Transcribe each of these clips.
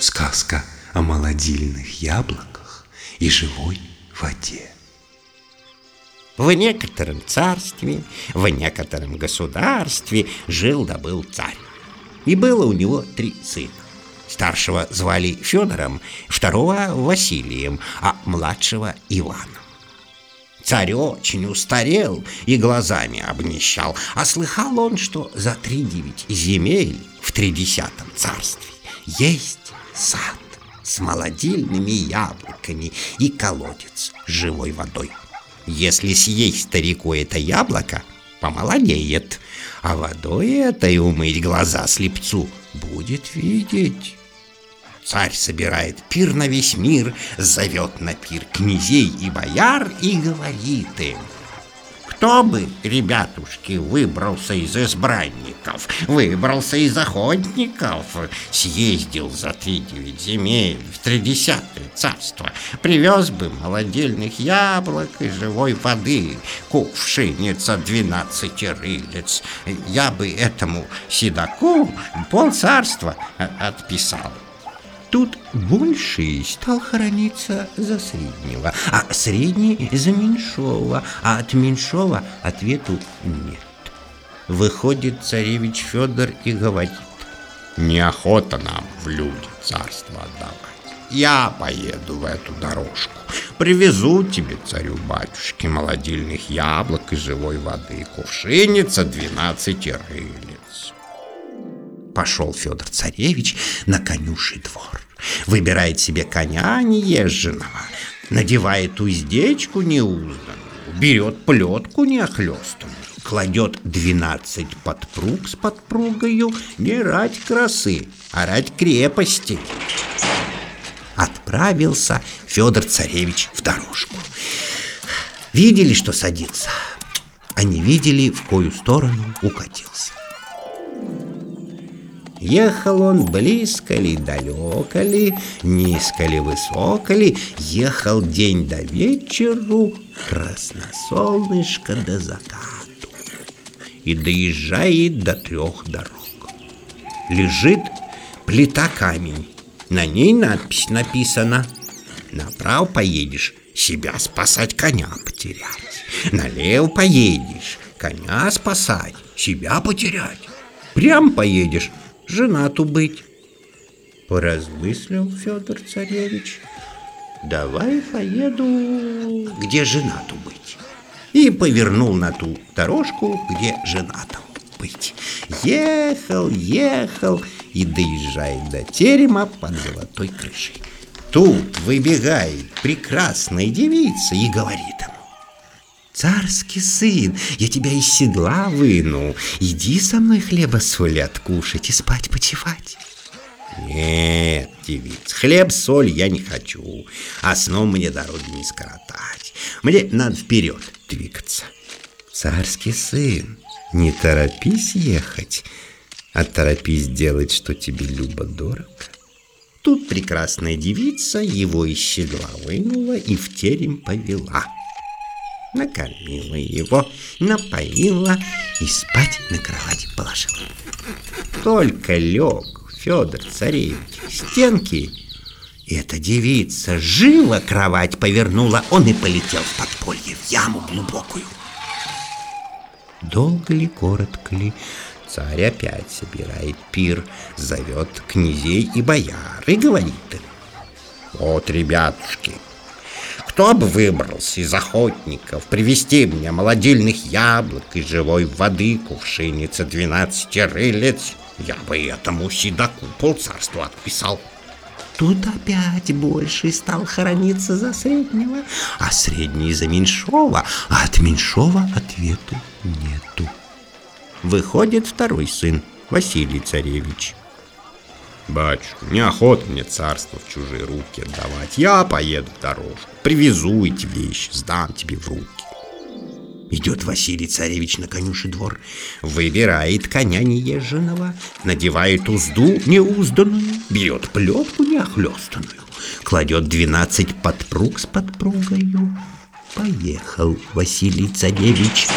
Сказка о молодильных яблоках и живой воде. В некотором царстве, в некотором государстве жил да был царь. И было у него три сына. Старшего звали Федором, второго Василием, а младшего Иваном. Царь очень устарел и глазами обнищал, а слыхал он, что за три девять земель в тридесятом царстве есть сад с молодильными яблоками и колодец с живой водой. Если съесть старику это яблоко, помолодеет, а водой этой умыть глаза слепцу будет видеть. Царь собирает пир на весь мир, зовет на пир князей и бояр и говорит им — кто бы, ребятушки, выбрался из избранников, выбрался из охотников, съездил за три девять земель в тридесятое царство, привез бы молодильных яблок и живой воды, кувшиница двенадцати рылец, я бы этому седаку пол царства отписал. Тут больший стал хорониться за среднего, а средний за меньшого, а от меньшого ответу нет. Выходит царевич Федор и говорит, неохота нам в люди царство отдавать. Я поеду в эту дорожку, привезу тебе, царю-батюшке, молодильных яблок и живой воды, кувшиница двенадцати рылец. Пошел Федор Царевич на конюший двор. Выбирает себе коня неезженного, надевает уздечку неузданную, берет плетку неохлестанную, кладет двенадцать подпруг с подпругою не рать красы, а рать крепости. Отправился Федор Царевич в дорожку. Видели, что садится, а не видели, в кою сторону укатился. Ехал он близко ли, далеко ли, низко ли, высоко ли, Ехал день до вечеру, красносолнышко до закату. И доезжает до трех дорог. Лежит плита камень, на ней надпись написана «Направо поедешь, себя спасать, коня потерять. Налево поедешь, коня спасать, себя потерять. Прям поедешь, женату быть. Поразмыслил Федор Царевич. Давай поеду, где женату быть. И повернул на ту дорожку, где женату быть. Ехал, ехал и доезжает до терема под золотой крышей. Тут выбегает прекрасная девица и говорит ему. Царский сын, я тебя из седла выну. Иди со мной хлеба соли откушать и спать почевать. Нет, девица, хлеб, соль я не хочу, а сном мне дороги не скоротать. Мне надо вперед двигаться. Царский сын, не торопись ехать, а торопись делать, что тебе любо-дорого. Тут прекрасная девица его из седла вынула и в терем повела накормила его, напоила и спать на кровати положила. Только лег Федор Царевич к стенке, и эта девица живо кровать повернула, он и полетел в подполье, в яму глубокую. Долго ли, коротко ли, царь опять собирает пир, зовет князей и бояр и говорит им, «Вот, ребятушки, кто бы выбрался из охотников привести мне молодильных яблок и живой воды кувшиница двенадцати рылец, я бы этому седаку полцарства отписал. Тут опять больше стал хорониться за среднего, а средний за меньшого, а от меньшого ответу нету. Выходит второй сын, Василий Царевич. Батюшка, неохота мне царство в чужие руки отдавать. Я поеду в дорожку, привезу эти вещи, сдам тебе в руки. Идет Василий Царевич на конюший двор, выбирает коня неезженного, надевает узду неузданную, берет плетку неохлестанную, кладет двенадцать подпруг с подпругою. Поехал Василий Царевич.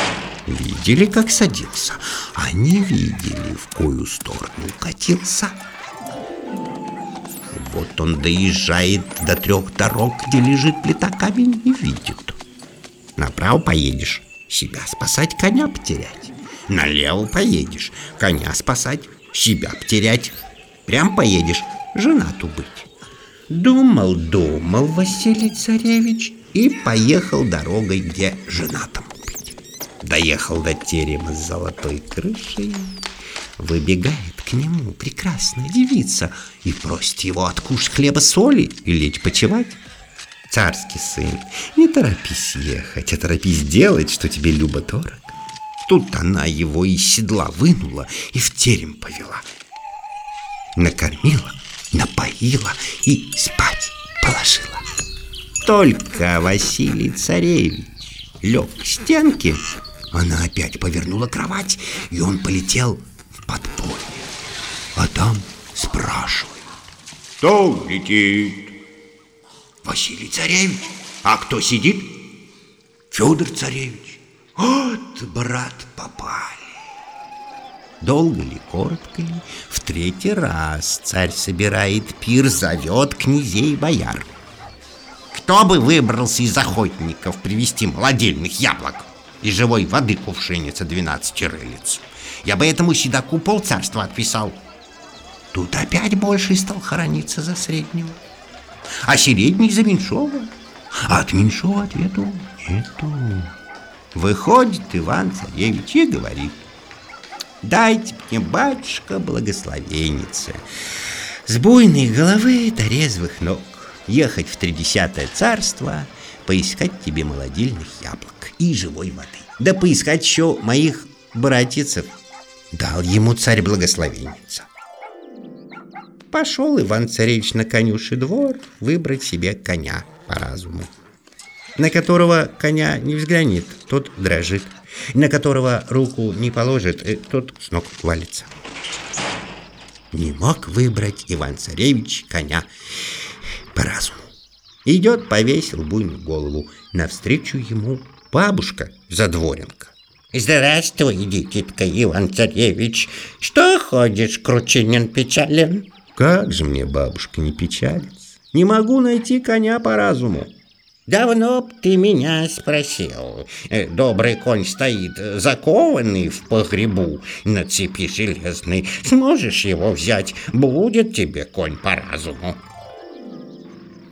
Видели, как садился, а не видели, в кою сторону катился. Вот он доезжает до трех дорог, где лежит плита камень и видит. Направо поедешь, себя спасать, коня потерять. Налево поедешь, коня спасать, себя потерять. Прям поедешь, женату быть. Думал, думал Василий Царевич и поехал дорогой, где женатому быть. Доехал до терема с золотой крышей, выбегает к нему прекрасная девица и просит его откушать хлеба соли и лечь почевать. Царский сын, не торопись ехать, а торопись делать, что тебе любо дорог. Тут она его из седла вынула и в терем повела. Накормила, напоила и спать положила. Только Василий Царевич лег к стенке, она опять повернула кровать, и он полетел в подполье. А там спрашивают. Кто летит? Василий Царевич. А кто сидит? Федор Царевич. Вот, брат, попали. Долго ли, коротко ли, в третий раз царь собирает пир, зовет князей бояр. Кто бы выбрался из охотников привести молодельных яблок и живой воды кувшиница двенадцати рылиц? Я бы этому седаку полцарства отписал. Тут опять больше стал хорониться за среднего. А средний за меньшого. А от меньшого ответу нету. Выходит Иван-царевич и говорит. Дайте мне, батюшка, благословенница, с буйной головы до резвых ног ехать в тридесятое царство, поискать тебе молодильных яблок и живой воды. Да поискать еще моих братьев. Дал ему царь благословенница. Пошел Иван-царевич на конюший двор выбрать себе коня по разуму на которого коня не взглянет, тот дрожит, на которого руку не положит, э, тот с ног валится. Не мог выбрать Иван-царевич коня по разуму. Идет, повесил буйную голову, навстречу ему бабушка задворенка. Здравствуй, дитятка Иван-царевич, что ходишь, кручинен печален? Как же мне, бабушка, не печалиться? Не могу найти коня по разуму. Давно б ты меня спросил. Э, добрый конь стоит закованный в погребу на цепи железной. Сможешь его взять? Будет тебе конь по разуму.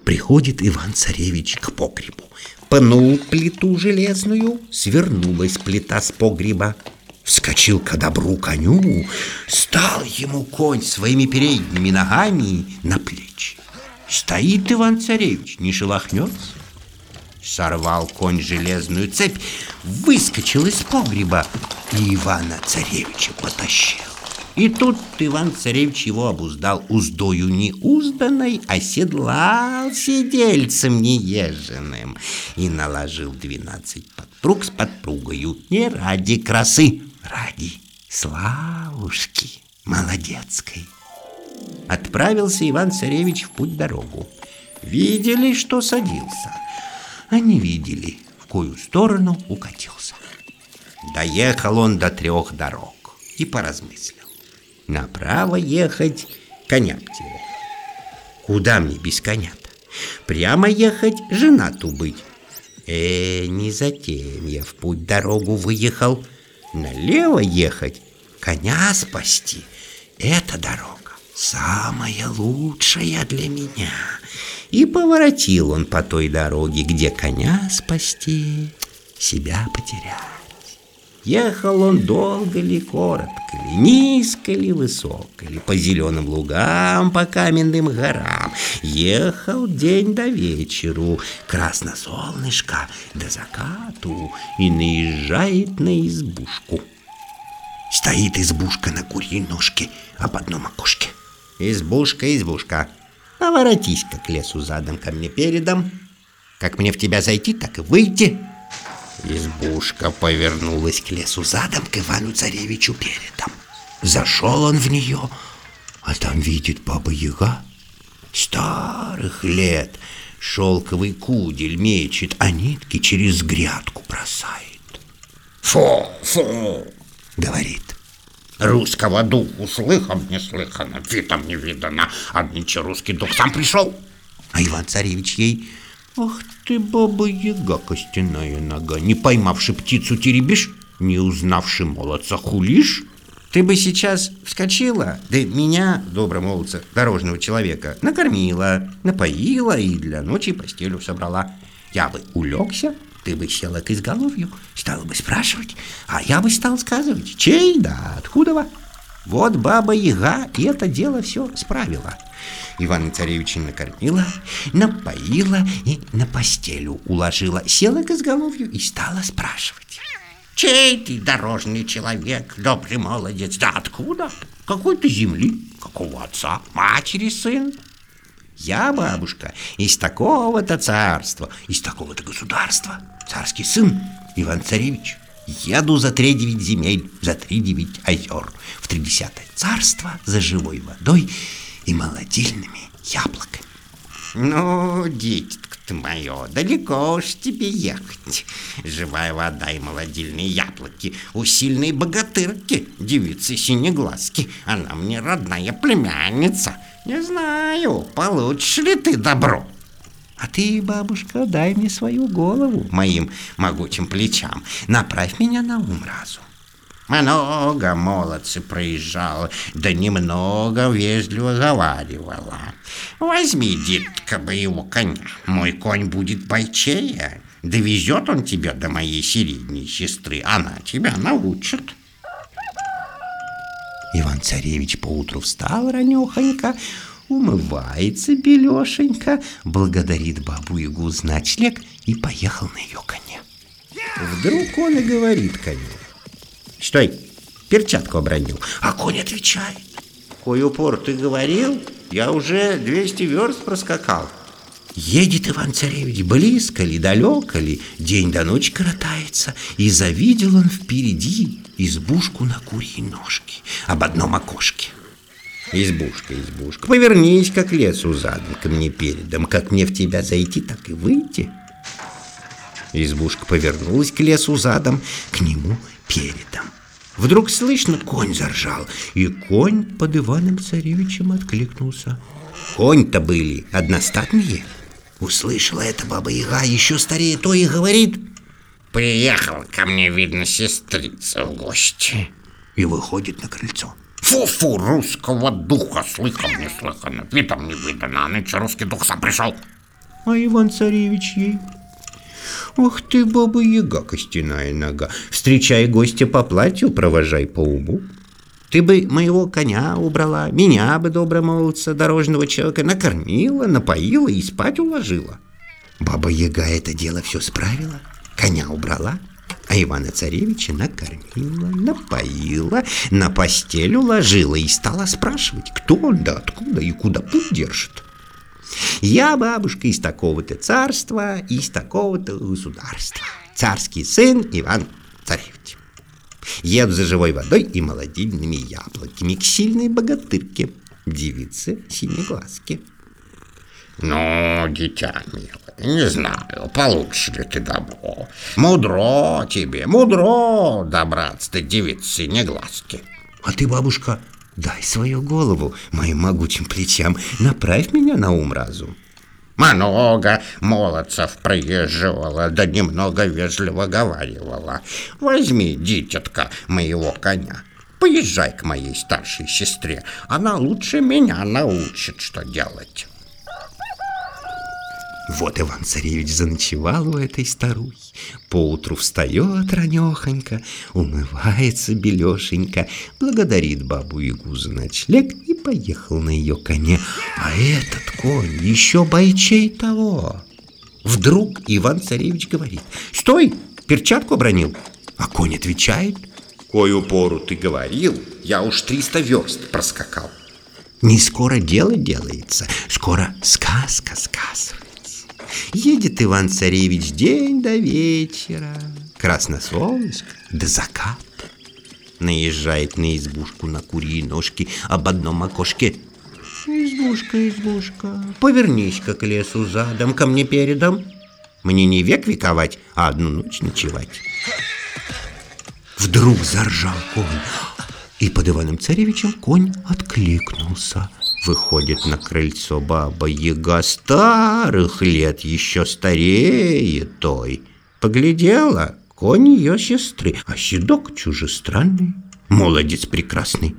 Приходит Иван-царевич к погребу. Пнул плиту железную, свернулась плита с погреба. Вскочил к добру коню, стал ему конь своими передними ногами на плечи. Стоит Иван-царевич, не шелохнется. Сорвал конь железную цепь, выскочил из погреба и Ивана-царевича потащил. И тут Иван-царевич его обуздал уздою неузданной, оседлал сидельцем неезженным и наложил двенадцать подпруг с подпругою не ради красы, ради славушки молодецкой. Отправился Иван-царевич в путь-дорогу. Видели, что садился – они видели, в кою сторону укатился. Доехал он до трех дорог и поразмыслил. Направо ехать, коня потерять. Куда мне без коня-то? Прямо ехать, женату быть. Э, не затем я в путь дорогу выехал. Налево ехать, коня спасти. Эта дорога самая лучшая для меня. И поворотил он по той дороге, где коня спасти, себя потерять. Ехал он долго ли, коротко ли, низко ли, высоко ли, по зеленым лугам, по каменным горам. Ехал день до вечеру, красно солнышко до закату, и наезжает на избушку. Стоит избушка на курьей ножке, об одном окошке. Избушка, избушка, Поворотись-ка к лесу задом ко мне передом. Как мне в тебя зайти, так и выйти. Избушка повернулась к лесу задом к Ивану-царевичу передом. Зашел он в нее, а там видит баба-яга. Старых лет шелковый кудель мечет, а нитки через грядку бросает. «Фу, фу!» — говорит. Русского духу слыхом не слыхано, видом не видано, а нынче русский дух сам пришел. А Иван-царевич ей, ах ты, баба-яга, костяная нога, не поймавши птицу теребишь, не узнавши молодца хулишь. Ты бы сейчас вскочила, да меня, доброго молодца, дорожного человека, накормила, напоила и для ночи постелю собрала. Я бы улегся, ты бы села к изголовью, стала бы спрашивать, а я бы стал сказывать, чей да откуда. Вот баба Яга и это дело все справила. Ивана Царевича накормила, напоила и на постелю уложила. Села к изголовью и стала спрашивать. Чей ты дорожный человек, добрый молодец? Да откуда? Какой ты земли? Какого отца? Матери сын? Я, бабушка, из такого-то царства, из такого-то государства. Царский сын Иван-царевич. Еду за три девять земель, за три девять озер, в тридесятое царство за живой водой и молодильными яблоками. Ну, дитятка ты мое, далеко уж тебе ехать. Живая вода и молодильные яблоки у сильной богатырки, девицы синеглазки. Она мне родная племянница. Не знаю, получишь ли ты добро. А ты, бабушка, дай мне свою голову моим могучим плечам. Направь меня на ум разум. Много молодцы проезжал, да немного вежливо говаривала. Возьми, детка, моего коня, мой конь будет бойчее. Довезет он тебя до моей средней сестры, она тебя научит. Иван-царевич поутру встал ранехонько, умывается белешенько, благодарит бабу-ягу за ночлег и поехал на ее коне. Вдруг он и говорит коню. Стой, перчатку обронил. А конь отвечает. Кой упор ты говорил, я уже 200 верст проскакал. Едет Иван-царевич близко ли, далеко ли, день до ночи коротается, и завидел он впереди избушку на курьей ножке, об одном окошке. Избушка, избушка, повернись, как лесу задом ко мне передом, как мне в тебя зайти, так и выйти. Избушка повернулась к лесу задом, к нему передом. Вдруг слышно, конь заржал, и конь под Иваном Царевичем откликнулся. Конь-то были одностатные. Услышала это баба Яга, еще старее то и говорит. Приехал ко мне, видно, сестрица в гости. И выходит на крыльцо. Фу-фу, русского духа, слыхом не слыхано, видом не видано, а нынче русский дух сам пришел. А Иван-царевич ей Ох ты, баба-яга, костяная нога, встречай гостя по платью, провожай по уму. Ты бы моего коня убрала, меня бы, доброго молодца, дорожного человека, накормила, напоила и спать уложила. Баба-яга это дело все справила, коня убрала, а Ивана-царевича накормила, напоила, на постель уложила и стала спрашивать, кто он, да откуда и куда путь держит. Я бабушка из такого-то царства, из такого-то государства. Царский сын Иван Царевич. Еду за живой водой и молодильными яблоками к сильной богатырке, девице синеглазке. Ну, дитя милое, не знаю, получишь ли ты добро. Мудро тебе, мудро добраться до девицы синеглазки. А ты, бабушка, Дай свою голову моим могучим плечам, направь меня на ум разум. Много молодцев проезживала, да немного вежливо говаривала. Возьми, дитятка, моего коня. Поезжай к моей старшей сестре. Она лучше меня научит, что делать. Вот Иван-царевич заночевал у этой старухи. Поутру встает ранехонько, умывается белешенько, благодарит бабу-ягу за ночлег и поехал на ее коне. А этот конь еще бойчей того. Вдруг Иван-царевич говорит, «Стой, перчатку обронил». А конь отвечает, «Кою пору ты говорил, я уж триста верст проскакал». Не скоро дело делается, скоро сказка сказывается. Едет Иван-царевич день до вечера, Красносолнышко до заката. Наезжает на избушку на курьи ножки об одном окошке. Избушка, избушка, повернись-ка к лесу задом, ко мне передом. Мне не век вековать, а одну ночь ночевать. Вдруг заржал конь. И под Иваном Царевичем конь откликнулся. Выходит на крыльцо баба Яга старых лет, еще старее той. Поглядела, конь ее сестры, а седок чужестранный, молодец прекрасный.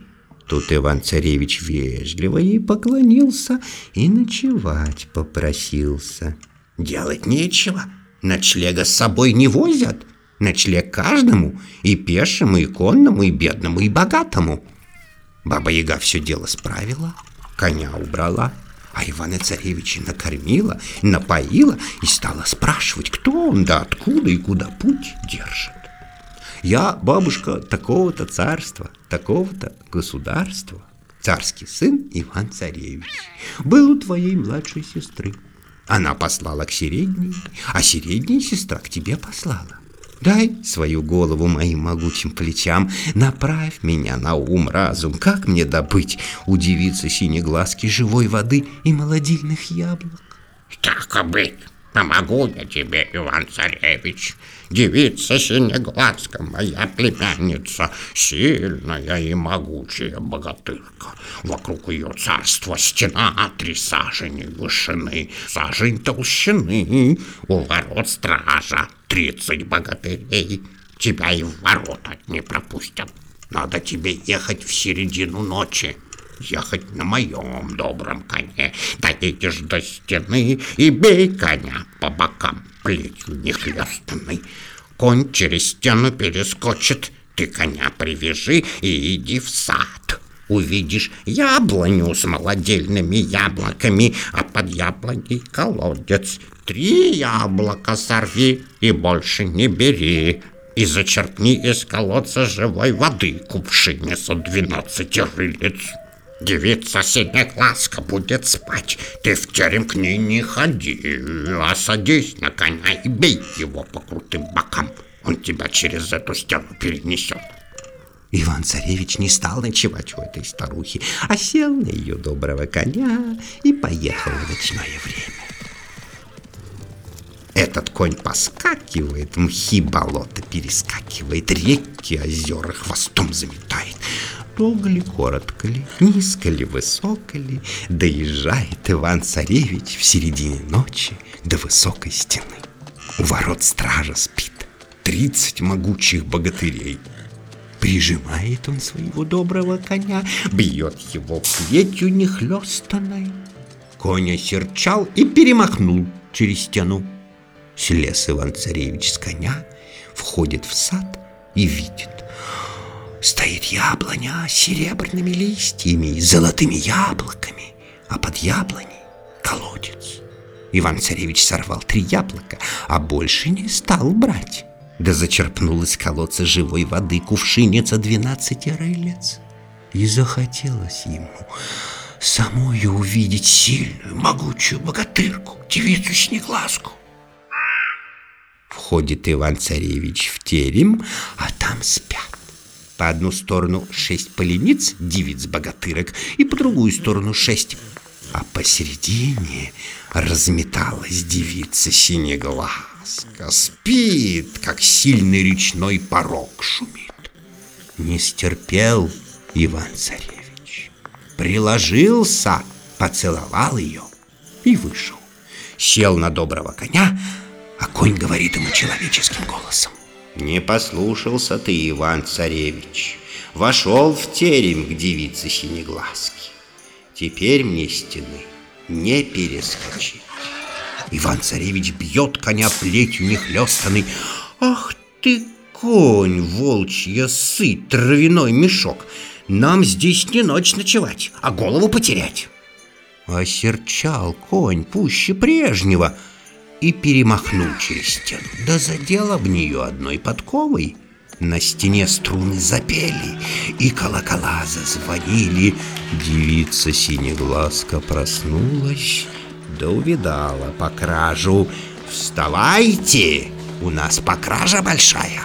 Тут Иван-царевич вежливо ей поклонился и ночевать попросился. Делать нечего, ночлега с собой не возят. Ночлег каждому, и пешему, и конному, и бедному, и богатому. Баба-яга все дело справила, коня убрала, а Ивана-царевича накормила, напоила и стала спрашивать, кто он, да откуда и куда путь держит. Я, бабушка, такого-то царства, такого-то государства, царский сын Иван-царевич, был у твоей младшей сестры. Она послала к середней, а середняя сестра к тебе послала. Дай свою голову моим могучим плечам, направь меня на ум разум, как мне добыть у девицы синеглазки живой воды и молодильных яблок? Так быть, помогу я тебе, Иван-царевич. Девица синеглазка, моя племянница, сильная и могучая богатырка. Вокруг ее царства стена три сажени вышины, сажень толщины, у ворот стража тридцать богатырей. Тебя и в ворота не пропустят. Надо тебе ехать в середину ночи ехать на моем добром коне. Доедешь до стены и бей коня по бокам плетью нехлестанной. Конь через стену перескочит, ты коня привяжи и иди в сад. Увидишь яблоню с молодельными яблоками, а под яблоней колодец. Три яблока сорви и больше не бери. И зачерпни из колодца живой воды кувшине со двенадцати рылец. Девица синеглазка будет спать. Ты в терем к ней не ходи, а садись на коня и бей его по крутым бокам. Он тебя через эту стену перенесет. Иван-царевич не стал ночевать у этой старухи, а сел на ее доброго коня и поехал в ночное время. Этот конь поскакивает, мхи болота перескакивает, реки озера хвостом заметает. Долго ли, коротко ли, низко ли, высоко ли, доезжает Иван-царевич в середине ночи до высокой стены. У ворот стража спит, тридцать могучих богатырей. Прижимает он своего доброго коня, бьет его плетью нехлестанной. Конь осерчал и перемахнул через стену. Слез Иван-царевич с коня, входит в сад и видит. Стоит яблоня с серебряными листьями и золотыми яблоками, а под яблоней колодец. Иван-царевич сорвал три яблока, а больше не стал брать. Да зачерпнул из колодца живой воды кувшинец двенадцати рылец. И захотелось ему самую увидеть сильную, могучую богатырку, девицу Снеглазку. Входит Иван-царевич в терем, а там спят. По одну сторону шесть полениц, девиц-богатырок, и по другую сторону шесть. А посередине разметалась девица синеглазка. Спит, как сильный речной порог шумит. Не стерпел Иван-царевич. Приложился, поцеловал ее и вышел. Сел на доброго коня, а конь говорит ему человеческим голосом. Не послушался ты, Иван-царевич. Вошел в терем к девице Синеглазки. Теперь мне стены не перескочить. Иван-царевич бьет коня плетью нехлестанный. Ах ты, конь, волчья сыт, травяной мешок. Нам здесь не ночь ночевать, а голову потерять. Осерчал конь пуще прежнего — и перемахнул через стену. Да задел об нее одной подковой. На стене струны запели, и колокола зазвонили. Девица синеглазка проснулась, да увидала по кражу. «Вставайте! У нас покража большая!»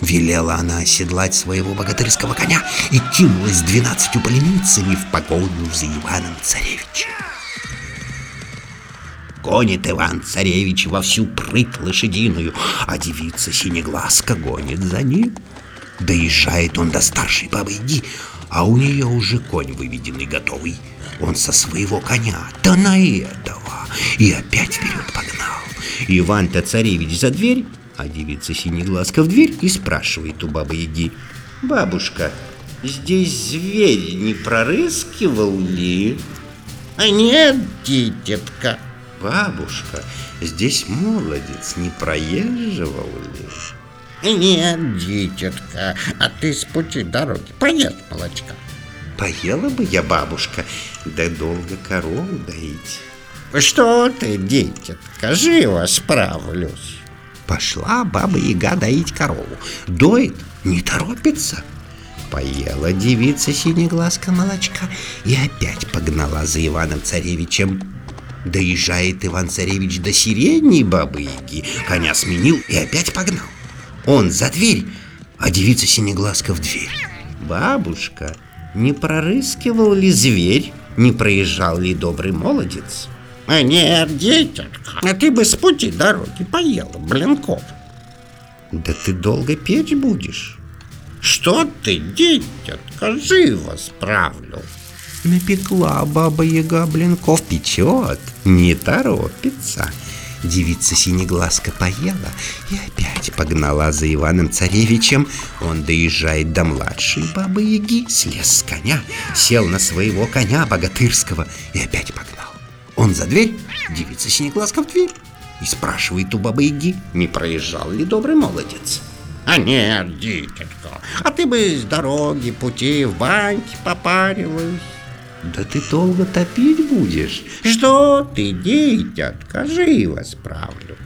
Велела она оседлать своего богатырского коня и кинулась двенадцатью поленницами в погоню за Иваном Царевичем. Гонит Иван-царевич во всю прыть лошадиную, а девица синеглазка гонит за ним. Доезжает он до старшей бабы Яги, а у нее уже конь выведенный готовый. Он со своего коня, да на этого, и опять вперед погнал. Иван-то царевич за дверь, а девица синеглазка в дверь и спрашивает у бабы-яги. «Бабушка, здесь зверь не прорыскивал ли?» А нет, дитятка. «Бабушка, здесь молодец не проезживал ли?» Нет, дитятка, а ты с пути дороги поешь молочка. Поела бы я, бабушка, да долго корову доить. Что ты, дитятка, живо справлюсь. Пошла баба-яга доить корову. Доит, не торопится. Поела девица синеглазка молочка и опять погнала за Иваном-царевичем. Доезжает Иван-царевич до сирени бабы-яги, коня сменил и опять погнал. Он за дверь, а девица синеглазка в дверь. Бабушка, не прорыскивал ли зверь, не проезжал ли добрый молодец? А нет, дитятка, а ты бы с пути дороги поела блинков. Да ты долго печь будешь. Что ты, дитятка, живо справлю. Напекла баба-яга блинков, печет, не торопится. Девица синеглазка поела и опять погнала за Иваном Царевичем. Он доезжает до младшей бабы-яги, слез с коня, сел на своего коня богатырского и опять погнал. Он за дверь, девица синеглазка в дверь. И спрашивает у бабы-яги, не проезжал ли добрый молодец. А нет, дитятка, а ты бы с дороги, пути в баньке попарилась. Да ты долго топить будешь. Что ты, дитятка, живо справлю.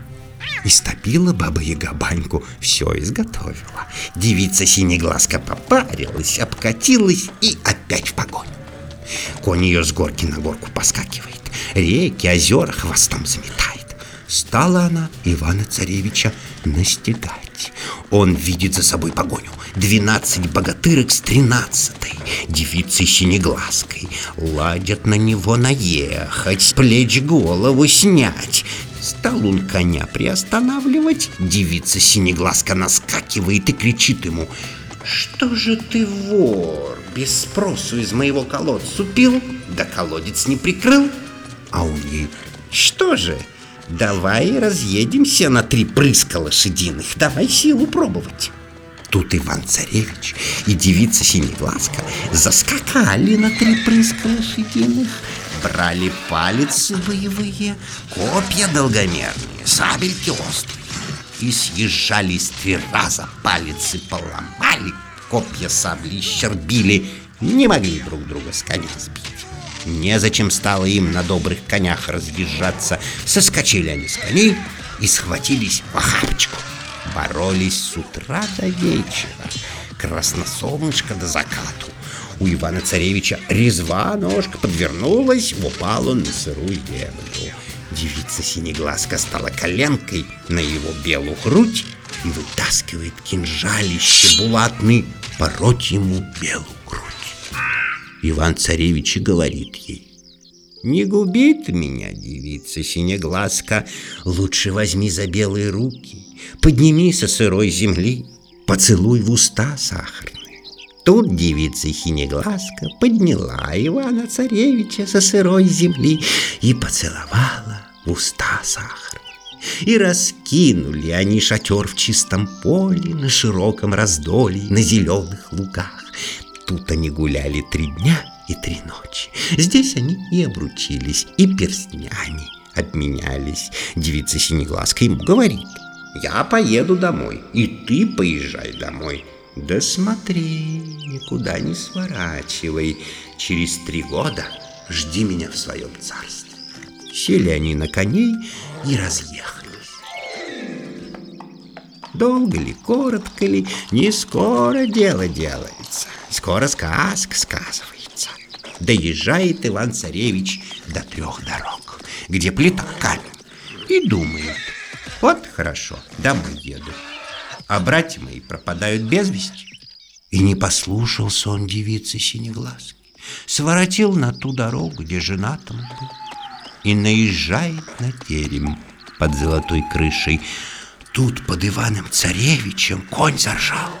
Истопила баба-яга баньку, все изготовила. Девица синеглазка попарилась, обкатилась и опять в погоню. Конь ее с горки на горку поскакивает, реки, озера хвостом заметает. Стала она Ивана-царевича настигать. Он видит за собой погоню. Двенадцать богатырок с тринадцатой, девицей синеглазкой. Ладят на него наехать, с плеч голову снять. Стал он коня приостанавливать, девица синеглазка наскакивает и кричит ему «Что же ты, вор, без спросу из моего колодца пил, да колодец не прикрыл?» А у ней «Что же, давай разъедемся на три прыска лошадиных, давай силу пробовать». Тут Иван-царевич и девица Синеглазка заскакали на три прыска лошадиных, брали палицы боевые, копья долгомерные, сабельки острые, и съезжались три раза, палицы поломали, копья сабли щербили, не могли друг друга с коня сбить. Незачем стало им на добрых конях разъезжаться. Соскочили они с коней и схватились в охапочку. Боролись с утра до вечера, красносолнышко до закату. У Ивана-царевича резва ножка подвернулась, упал он на сырую землю. Девица синеглазка стала коленкой на его белую грудь и вытаскивает кинжалище булатный пороть ему белую. Иван-царевич и говорит ей, «Не губи ты меня, девица синеглазка, лучше возьми за белые руки, подними со сырой земли, поцелуй в уста сахарные». Тут девица синеглазка подняла Ивана-царевича со сырой земли и поцеловала в уста сахарные. И раскинули они шатер в чистом поле, на широком раздолье, на зеленых лугах. Тут они гуляли три дня и три ночи. Здесь они и обручились, и перстнями обменялись. Девица Синеглазка ему говорит, «Я поеду домой, и ты поезжай домой». «Да смотри, никуда не сворачивай. Через три года жди меня в своем царстве». Сели они на коней и разъехались. Долго ли, коротко ли, не скоро дело делается. Скоро сказка сказывается. Доезжает Иван-царевич до трех дорог, где плита камень, и думает, вот хорошо, домой еду. А братья мои пропадают без вести. И не послушался он девицы синеглазки, своротил на ту дорогу, где женатым был, и наезжает на терем под золотой крышей. Тут под Иваном Царевичем конь заржал,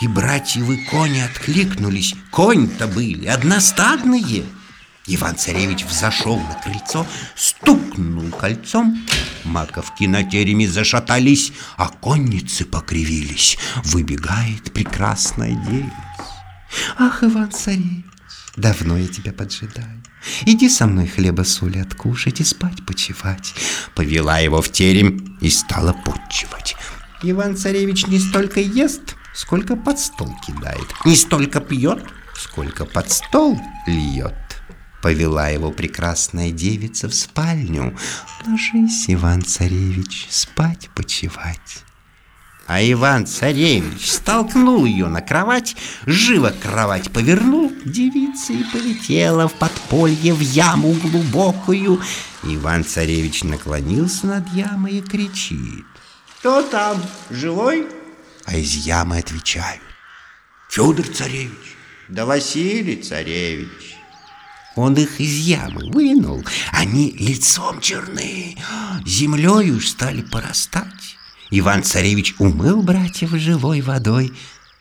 И братьевы кони откликнулись. Конь-то были одностадные. Иван-царевич взошел на крыльцо, стукнул кольцом. Маковки на тереме зашатались, а конницы покривились. Выбегает прекрасная девица. Ах, Иван-царевич, давно я тебя поджидаю. Иди со мной хлеба соли откушать и спать почевать. Повела его в терем и стала подчивать. Иван-царевич не столько ест, сколько под стол кидает. Не столько пьет, сколько под стол льет. Повела его прекрасная девица в спальню. Ложись, Иван-царевич, спать почевать. А Иван-царевич столкнул ее на кровать, живо кровать повернул, девица и полетела в подполье в яму глубокую. Иван-царевич наклонился над ямой и кричит. «Кто там? Живой?» А из ямы отвечают. «Федор царевич». «Да Василий царевич». Он их из ямы вынул, они лицом черны, землей уж стали порастать. Иван-царевич умыл братьев живой водой.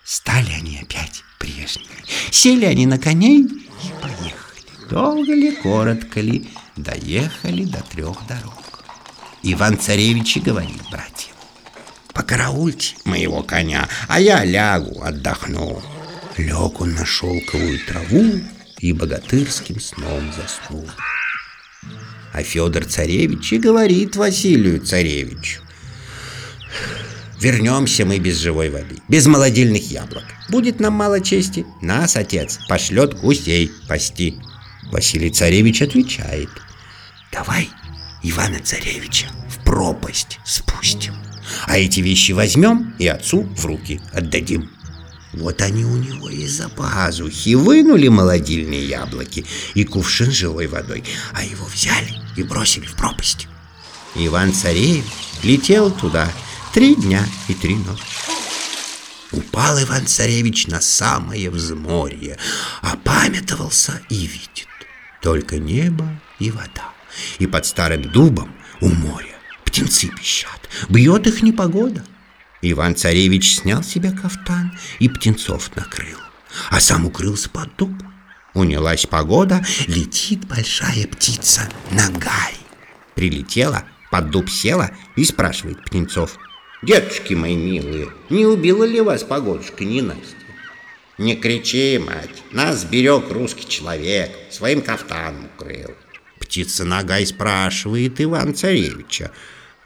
Стали они опять прежними. Сели они на коней и поехали. Долго ли, коротко ли, доехали до трех дорог. Иван-царевич и говорит братьям. Покараульте моего коня, а я лягу, отдохну. Лег он на шелковую траву и богатырским сном заснул. А Федор царевич и говорит Василию царевичу. Вернемся мы без живой воды, без молодильных яблок. Будет нам мало чести, нас отец пошлет гусей пасти. Василий царевич отвечает. Давай Ивана царевича в пропасть спустим, а эти вещи возьмем и отцу в руки отдадим. Вот они у него из-за пазухи вынули молодильные яблоки и кувшин живой водой, а его взяли и бросили в пропасть. Иван-царевич летел туда три дня и три ночи. Упал Иван-царевич на самое взморье, опамятовался и видит только небо и вода. И под старым дубом у моря птенцы пищат, бьет их непогода. Иван-царевич снял себе кафтан и птенцов накрыл, а сам укрылся под дуб. Унялась погода, летит большая птица Нагай. Прилетела, под дуб села и спрашивает птенцов. «Детушки мои милые, не убила ли вас погодушка ненастья?» «Не кричи, мать, нас берег русский человек, своим кафтаном укрыл». Птица Нагай спрашивает Иван-царевича.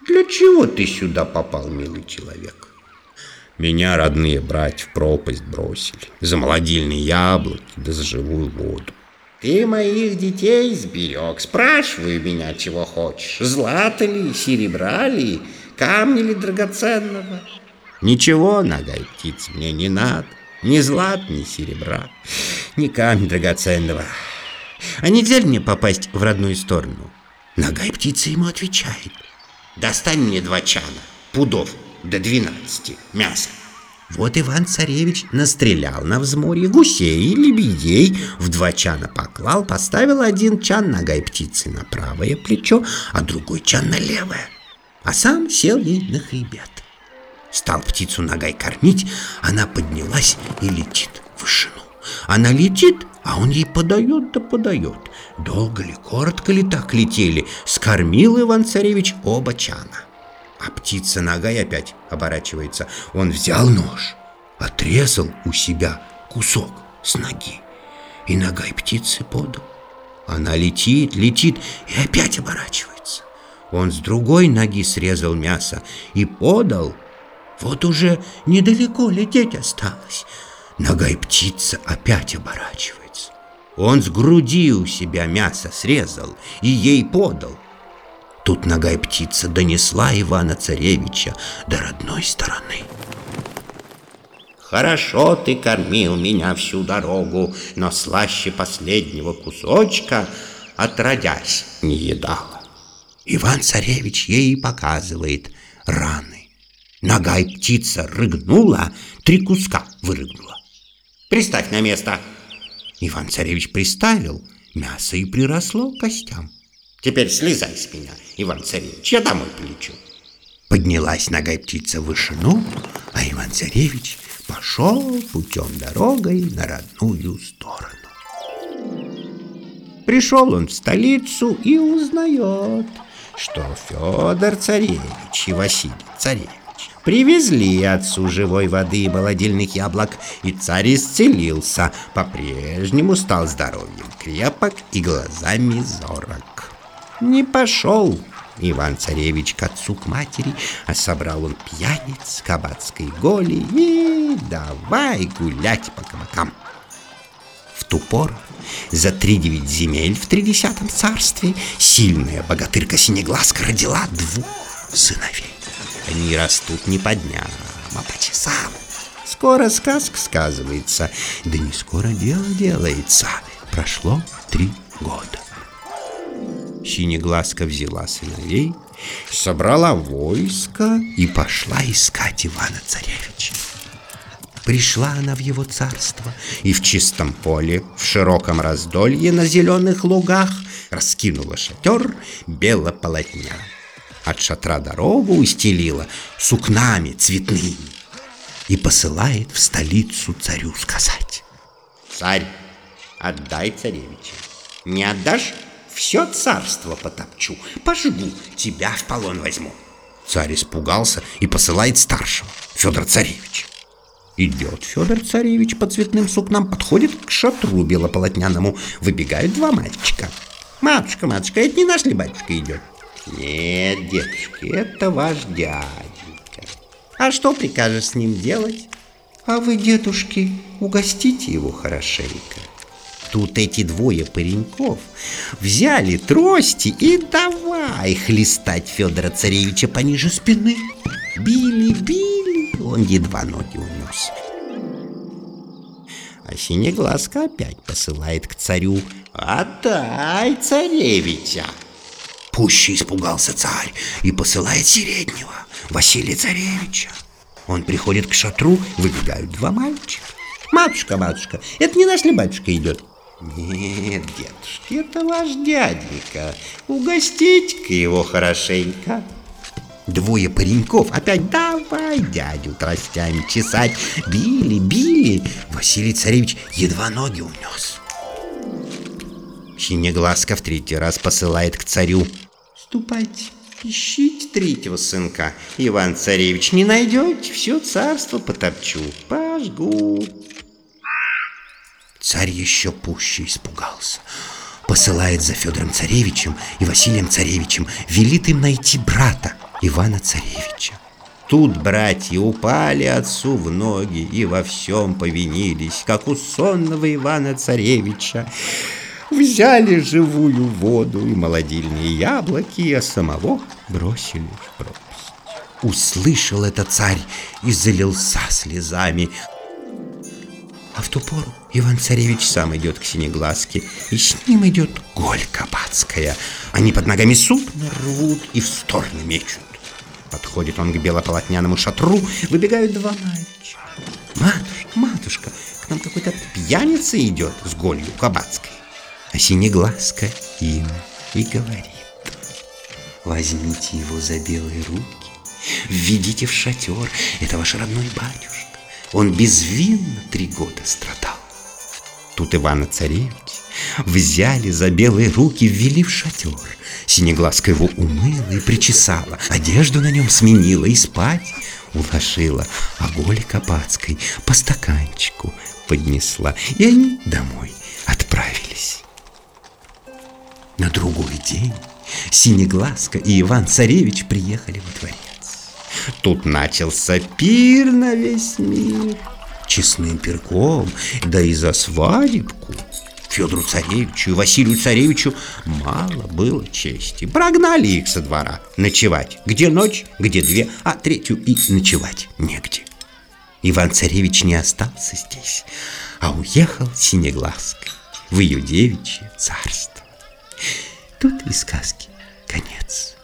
«Для чего ты сюда попал, милый человек?» Меня родные братья в пропасть бросили. За молодильные яблоки да за живую воду. Ты моих детей сберег. Спрашивай меня, чего хочешь. Злато ли, серебра ли, камни ли драгоценного? Ничего, ногой птиц, мне не надо. Ни злат, ни серебра, ни камня драгоценного. А нельзя ли мне попасть в родную сторону? Ногай птица ему отвечает Достань мне два чана, пудов до двенадцати мяса. Вот Иван-царевич настрелял на взморье гусей и лебедей, в два чана поклал, поставил один чан ногой птицы на правое плечо, а другой чан на левое, а сам сел ей на хребет. Стал птицу ногой кормить, она поднялась и летит в вышину. Она летит, а он ей подает да подает. Долго ли, коротко ли так летели, скормил Иван-царевич оба чана. А птица ногой опять оборачивается. Он взял нож, отрезал у себя кусок с ноги и ногой птицы подал. Она летит, летит и опять оборачивается. Он с другой ноги срезал мясо и подал. Вот уже недалеко лететь осталось. Ногой птица опять оборачивается. Он с груди у себя мясо срезал и ей подал. Тут ногая птица донесла Ивана-царевича до родной стороны. Хорошо ты кормил меня всю дорогу, но слаще последнего кусочка, отродясь, не едала. Иван-царевич ей показывает раны. Ногая птица рыгнула, три куска вырыгнула. «Приставь на место!» Иван-царевич приставил, мясо и приросло к костям. Теперь слезай с меня, Иван-царевич, я домой полечу. Поднялась ногой птица в вышину, а Иван-царевич пошел путем дорогой на родную сторону. Пришел он в столицу и узнает, что Федор Царевич и Василий Царевич Привезли отцу живой воды и молодильных яблок, и царь исцелился, по-прежнему стал здоровьем крепок и глазами зорок. Не пошел Иван-царевич к отцу к матери, а собрал он пьяниц кабацкой голи и давай гулять по кабакам. В ту пору за три девять земель в тридесятом царстве сильная богатырка Синеглазка родила двух сыновей. Они растут не по дням, а по часам. Скоро сказка сказывается, да не скоро дело делается. Прошло три года. Синеглазка взяла сыновей, собрала войско и пошла искать Ивана-царевича. Пришла она в его царство, и в чистом поле, в широком раздолье на зеленых лугах раскинула шатер белополотня. От шатра дорогу устелила сукнами цветными и посылает в столицу царю сказать. «Царь, отдай царевича. Не отдашь? Все царство потопчу, пожгу, тебя в полон возьму». Царь испугался и посылает старшего, Федор Царевича. Идет Федор Царевич по цветным сукнам, подходит к шатру белополотняному, выбегают два мальчика. «Матушка, матушка, это не наш ли батюшка идет?» Нет, деточки, это ваш дяденька. А что прикажешь с ним делать? А вы, дедушки, угостите его хорошенько. Тут эти двое пареньков взяли трости и давай хлестать Федора Царевича пониже спины. Били, били, он едва ноги унес. А Синеглазка опять посылает к царю «Отдай царевича!» Пуще испугался царь и посылает Середнего, Василия Царевича. Он приходит к шатру, выбегают два мальчика. «Матушка, матушка, это не наш ли батюшка идет?» «Нет, дедушка, это ваш дяденька. Угостите-ка его хорошенько». Двое пареньков опять давай дядю тростями чесать. Били, били. Василий Царевич едва ноги унес. Синеглазка в третий раз посылает к царю. «Ступайте, ищите третьего сынка. Иван-царевич, не найдете, все царство потопчу, пожгу». Царь еще пуще испугался. Посылает за Федором Царевичем и Василием Царевичем, велит им найти брата Ивана Царевича. Тут братья упали отцу в ноги и во всем повинились, как у сонного Ивана Царевича. Взяли живую воду и молодильные яблоки, а самого бросили в пропасть. Услышал это царь и залился слезами. А в ту пору Иван-царевич сам идет к Синеглазке, и с ним идет Голь Кабацкая. Они под ногами сукна рвут и в стороны мечут. Подходит он к белополотняному шатру, выбегают два мальчика. «Матушка, матушка, к нам какой-то пьяница идет с Голью Кабацкой» а синеглазка им и говорит. Возьмите его за белые руки, введите в шатер, это ваш родной батюшка. Он безвинно три года страдал. Тут Ивана Царевич взяли за белые руки, ввели в шатер. Синеглазка его умыла и причесала, одежду на нем сменила и спать уложила, а Голи Капацкой по стаканчику поднесла, и они домой На другой день Синеглазка и Иван-Царевич приехали во дворец. Тут начался пир на весь мир. Честным перком, да и за свадебку. Федору Царевичу и Василию Царевичу мало было чести. Прогнали их со двора ночевать. Где ночь, где две, а третью и ночевать негде. Иван-Царевич не остался здесь, а уехал Синеглазкой в ее девичье царство. Тут и сказки конец.